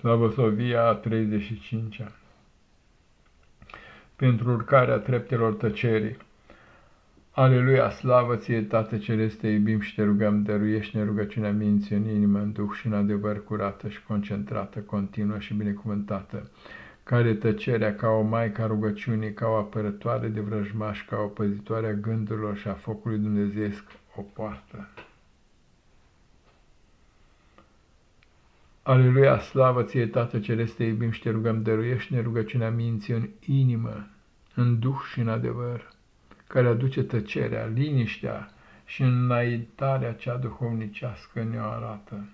Slavosovia a 35-a Pentru urcarea treptelor tăcerii Aleluia, slavă ție, Tată Celeste, iubim și te rugăm, dăruiește-ne rugăciunea minții în inimă, în duh și în adevăr curată și concentrată, continuă și binecuvântată, care tăcerea ca o maică a rugăciunii, ca o apărătoare de vrăjmaș, ca o păzitoare a gândurilor și a focului dumnezeesc, o poartă. Aleluia, slavă ție, Tată Celeste, iubim și te rugăm, dăruiește-ne rugăciunea minții în inimă, în duh și în adevăr, care aduce tăcerea, liniștea și înaintarea cea duhovnicească ne-o arată.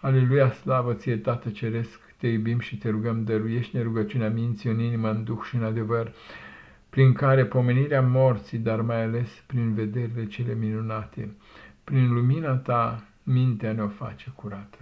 Aleluia, slavă ție, Tată Ceresc, te iubim și te rugăm, dăruiește-ne rugăciunea minții în inimă, în duh și în adevăr, prin care pomenirea morții, dar mai ales prin vederile cele minunate, prin lumina ta, mintea ne-o face curată.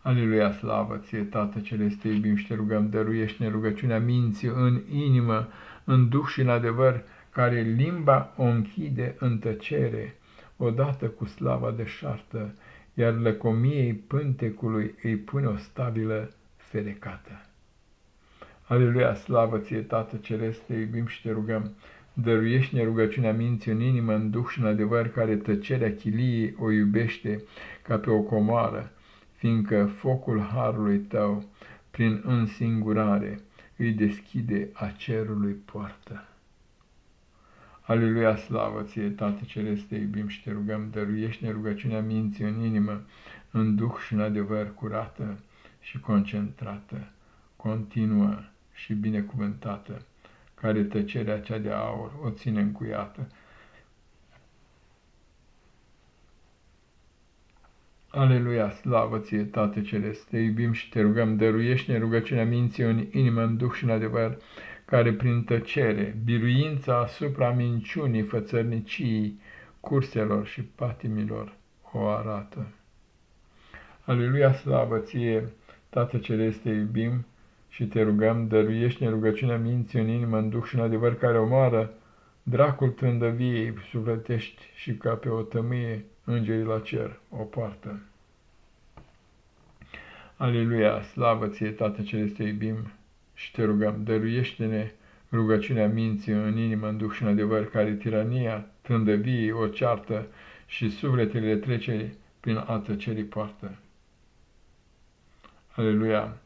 Aleluia, slavă ție, Tată Celeste, iubim și te rugăm, dăruiește-ne rugăciunea minții în inimă, în duh și în adevăr, care limba o închide în tăcere, odată cu slava de șartă, iar lăcomiei pântecului îi pune o stabilă ferecată. Aleluia, slavă ție, Tată Celeste, iubim și te rugăm, Dăruiește-ne rugăciunea minții în inimă, în duh și în adevăr, care tăcerea chiliei o iubește ca pe o comoară, fiindcă focul harului tău, prin însingurare, îi deschide a cerului poartă. Aleluia, slavă ție, Tată Celeste, iubim și te rugăm, dăruiește-ne rugăciunea minții în inimă, în duh și în adevăr curată și concentrată, continuă și binecuvântată care tăcerea cea de aur o ține încuiată. Aleluia, slavă ție, Tată Celeste, te iubim și te rugăm, dăruiește-ne rugăciunea minții în inimă, în duh și în adevăr, care prin tăcere, biruința asupra minciunii, fățărnicii, curselor și patimilor o arată. Aleluia, slavă ție, Tată Celeste, iubim și te rugăm, dăruiește-ne rugăciunea minții în inimă, în duh și în adevăr care omoară, dracul trândăviei sufletești și ca pe o tămâie îngerii la cer o poartă. Aleluia, slavă ție, Tată Celeste, iubim și te rugăm, dăruiește-ne rugăciunea minții în inimă, în duh și în adevăr, care tirania trândăviei o ceartă și sufletele trece prin a tăcerii poartă. Aleluia!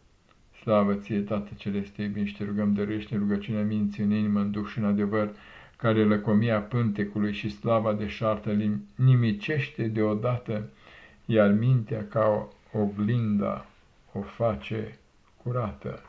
Slavă ție, Tată Celeste, iubim și te rugăm, dăruiește rugăciunea minții în inimă, în duh și în adevăr, care lăcomia pântecului și slava de șartă nimicește deodată, iar mintea ca o oglinda o face curată.